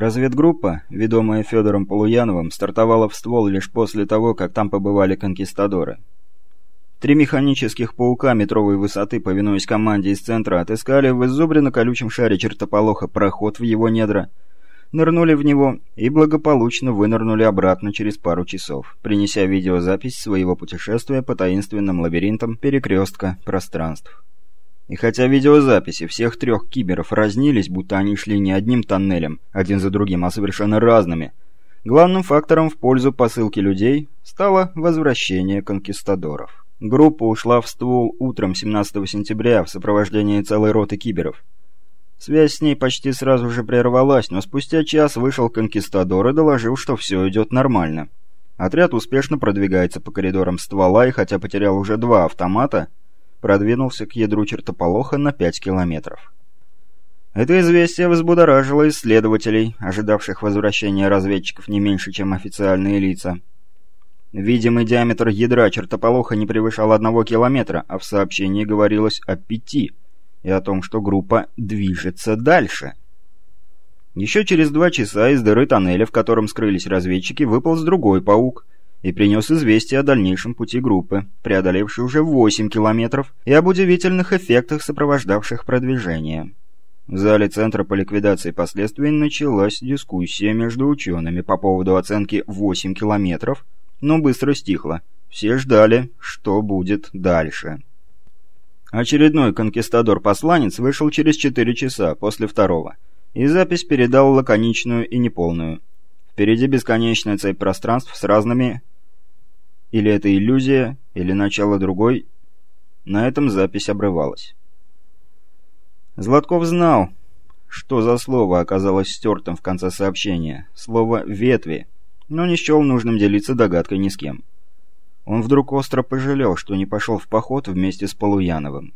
Разведгруппа, ведомая Федором Полуяновым, стартовала в ствол лишь после того, как там побывали конкистадоры. Три механических паука метровой высоты, повинуясь команде из центра, отыскали в изубренно-колючем шаре чертополоха проход в его недра, нырнули в него и благополучно вынырнули обратно через пару часов, принеся видеозапись своего путешествия по таинственным лабиринтам перекрестка пространств. И хотя видеозаписи всех трех киберов разнились, будто они шли не одним тоннелем, один за другим, а совершенно разными, главным фактором в пользу посылки людей стало возвращение конкистадоров. Группа ушла в ствол утром 17 сентября в сопровождении целой роты киберов. Связь с ней почти сразу же прервалась, но спустя час вышел конкистадор и доложил, что все идет нормально. Отряд успешно продвигается по коридорам ствола и, хотя потерял уже два автомата, продвинулся к ядру чертополоха на 5 километров. Это известие взбудоражило исследователей, ожидавших возвращения разведчиков не меньше, чем официальные лица. Видимый диаметр ядра чертополоха не превышал одного километра, а в сообщении говорилось о пяти, и о том, что группа движется дальше. Еще через два часа из дыры тоннеля, в котором скрылись разведчики, выполз другой паук — и принес известие о дальнейшем пути группы, преодолевшей уже 8 километров, и об удивительных эффектах, сопровождавших продвижение. В зале Центра по ликвидации последствий началась дискуссия между учеными по поводу оценки 8 километров, но быстро стихла. Все ждали, что будет дальше. Очередной конкистадор-посланец вышел через 4 часа после второго, и запись передал лаконичную и неполную. Впереди бесконечная цепь пространств с разными или это иллюзия, или начало другой. На этом запись обрывалась. Златков знал, что за слово оказалось стертым в конце сообщения. Слово «ветви», но не счел нужным делиться догадкой ни с кем. Он вдруг остро пожалел, что не пошел в поход вместе с Полуяновым.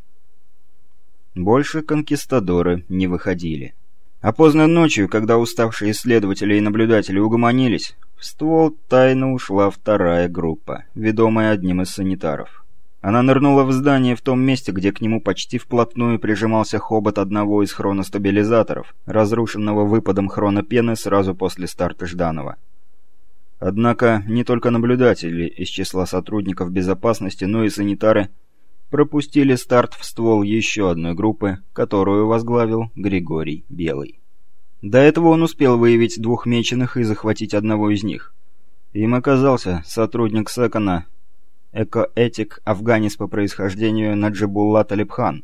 Больше конкистадоры не выходили. А поздно ночью, когда уставшие исследователи и наблюдатели угомонились, в ствол тайно ушла вторая группа, ведомая одним из санитаров. Она нырнула в здание в том месте, где к нему почти вплотную прижимался хобот одного из хроностабилизаторов, разрушенного выпадом хронопены сразу после старта Жданова. Однако не только наблюдатели из числа сотрудников безопасности, но и санитары пропустили старт в ствол еще одной группы, которую возглавил Григорий Белый. До этого он успел выявить двух меченых и захватить одного из них. Им оказался сотрудник Секона, экоэтик афганец по происхождению Наджибулла Талибхан.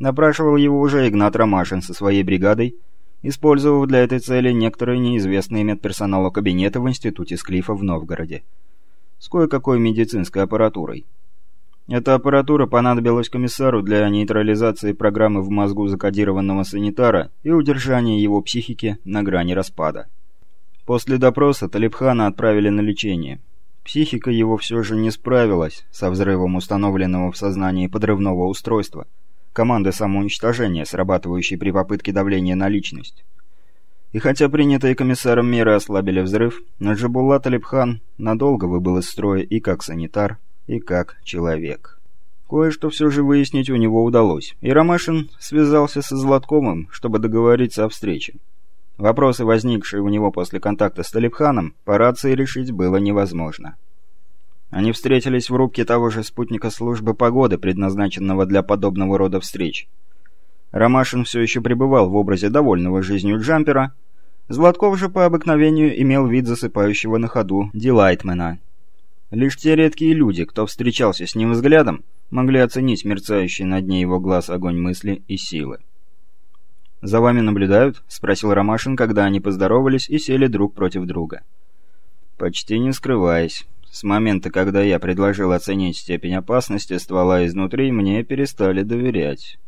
Напрашивал его уже Игнат Ромашин со своей бригадой, использовав для этой цели некоторые неизвестные медперсоналу кабинеты в институте Склифа в Новгороде. С кое-какой медицинской аппаратурой. Эта аппаратура понадобилась комиссару для нейтрализации программы в мозгу закодированного санитара и удержания его психики на грани распада. После допроса Талибхана отправили на лечение. Психика его все же не справилась со взрывом установленного в сознании подрывного устройства, команды самоуничтожения, срабатывающей при попытке давления на личность. И хотя принятые комиссаром меры ослабили взрыв, Наджибулла Талибхан надолго выбыл из строя и как санитар, и как человек. Кое-что все же выяснить у него удалось, и Ромашин связался со Златковым, чтобы договориться о встрече. Вопросы, возникшие у него после контакта с Талибханом, по рации решить было невозможно. Они встретились в рубке того же спутника службы погоды, предназначенного для подобного рода встреч. Ромашин все еще пребывал в образе довольного жизнью джампера, Златков же по обыкновению имел вид засыпающего на ходу Дилайтмена. Лишь те редкие люди, кто встречался с ним взглядом, могли оценить мерцающий на дне его глаз огонь мысли и силы. «За вами наблюдают?» — спросил Ромашин, когда они поздоровались и сели друг против друга. «Почти не скрываясь. С момента, когда я предложил оценить степень опасности ствола изнутри, мне перестали доверять.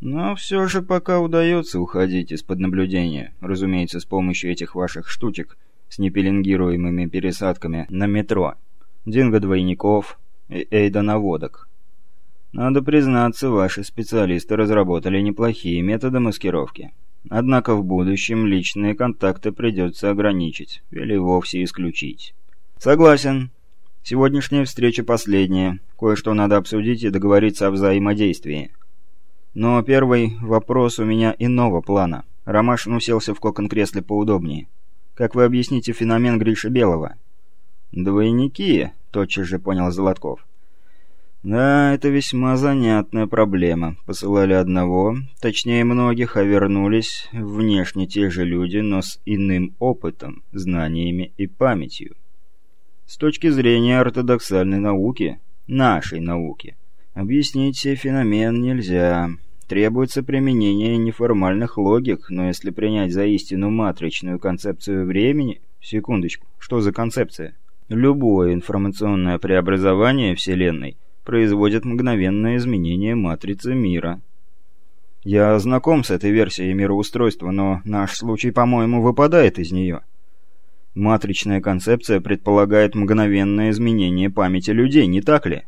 Но все же пока удается уходить из-под наблюдения, разумеется, с помощью этих ваших штучек с непеленгируемыми пересадками на метро динго-двойников и эйдоноводок. Надо признаться, ваши специалисты разработали неплохие методы маскировки. Однако в будущем личные контакты придется ограничить или вовсе исключить. Согласен. Сегодняшняя встреча последняя. Кое-что надо обсудить и договориться о взаимодействии. Но первый вопрос у меня иного плана. Ромашин уселся в кокон-кресле поудобнее. «Как вы объясните феномен Гриши Белого?» «Двойники», — тотчас же понял Золотков. «Да, это весьма занятная проблема. Посылали одного, точнее многих, а вернулись внешне те же люди, но с иным опытом, знаниями и памятью. С точки зрения ортодоксальной науки, нашей науки, объяснить сей феномен нельзя. Требуется применение неформальных логик, но если принять за истину матричную концепцию времени... Секундочку, что за концепция? Любое информационное преобразование Вселенной производит мгновенное изменение матрицы мира. Я знаком с этой версией мироустройства, но наш случай, по-моему, выпадает из нее. Матричная концепция предполагает мгновенное изменение памяти людей, не так ли?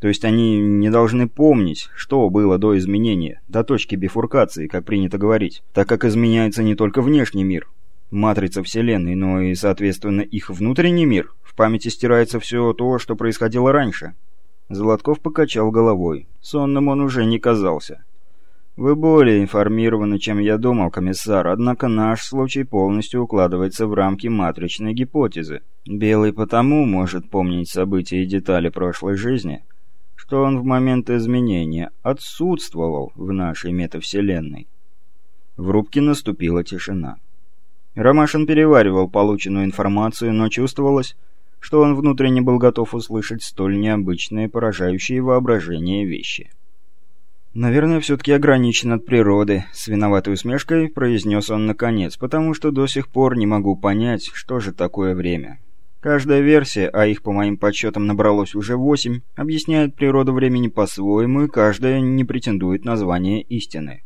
То есть они не должны помнить, что было до изменения, до точки бифуркации, как принято говорить, так как изменяется не только внешний мир, матрица Вселенной, но и, соответственно, их внутренний мир. В памяти стирается все то, что происходило раньше. Золотков покачал головой. Сонным он уже не казался. «Вы более информированы, чем я думал, комиссар, однако наш случай полностью укладывается в рамки матричной гипотезы. Белый потому может помнить события и детали прошлой жизни, что он в момент изменения отсутствовал в нашей метавселенной». В рубке наступила тишина. Ромашин переваривал полученную информацию, но чувствовалось, что он внутренне был готов услышать столь необычные, поражающие воображение вещи. «Наверное, все-таки ограничен от природы», — с виноватой усмешкой произнес он наконец, «потому что до сих пор не могу понять, что же такое время». Каждая версия, а их по моим подсчетам набралось уже восемь, объясняет природу времени по-своему, и каждая не претендует на звание истины.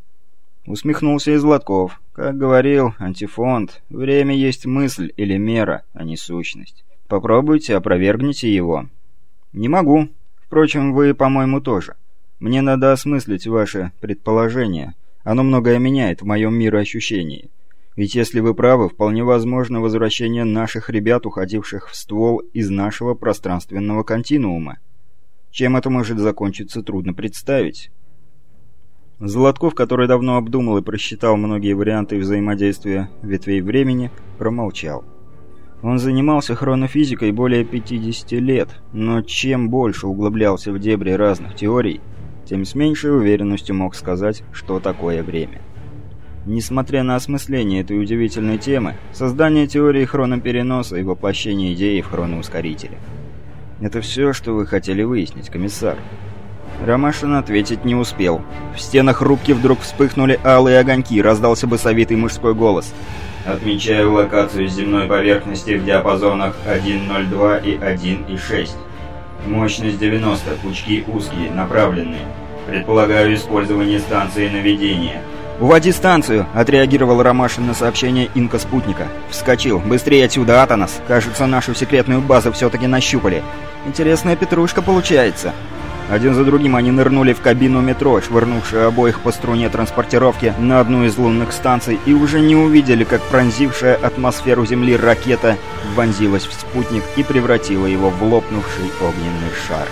Усмехнулся из Златков. Как говорил антифонд, время есть мысль или мера, а не сущность. Попробуйте, опровергните его. Не могу. Впрочем, вы, по-моему, тоже. Мне надо осмыслить ваше предположение. Оно многое меняет в моем мироощущении. Ведь если вы правы, вполне возможно возвращение наших ребят, уходивших в ствол из нашего пространственного континуума. Чем это может закончиться, трудно представить. Золотков, который давно обдумал и просчитал многие варианты взаимодействия ветвей времени, промолчал. Он занимался хронофизикой более 50 лет, но чем больше углублялся в дебри разных теорий, тем с меньшей уверенностью мог сказать, что такое время. Несмотря на осмысление этой удивительной темы, создание теории хронопереноса и воплощение идеи в хроноускорителе. Это все, что вы хотели выяснить, комиссар. Ромашин ответить не успел. В стенах рубки вдруг вспыхнули алые огоньки, раздался басовитый мужской голос. «Отмечаю локацию земной поверхности в диапазонах 1.02 и 1.6. Мощность 90, пучки узкие, направленные. Предполагаю использование станции наведения». «Уводи станцию!» — отреагировал Ромашин на сообщение инка-спутника. «Вскочил! Быстрее отсюда, Атанас! Кажется, нашу секретную базу все-таки нащупали. Интересная петрушка получается!» Один за другим они нырнули в кабину метро, швырнувшую обоих по струне транспортировки на одну из лунных станций, и уже не увидели, как пронзившая атмосферу Земли ракета вонзилась в спутник и превратила его в лопнувший огненный шар.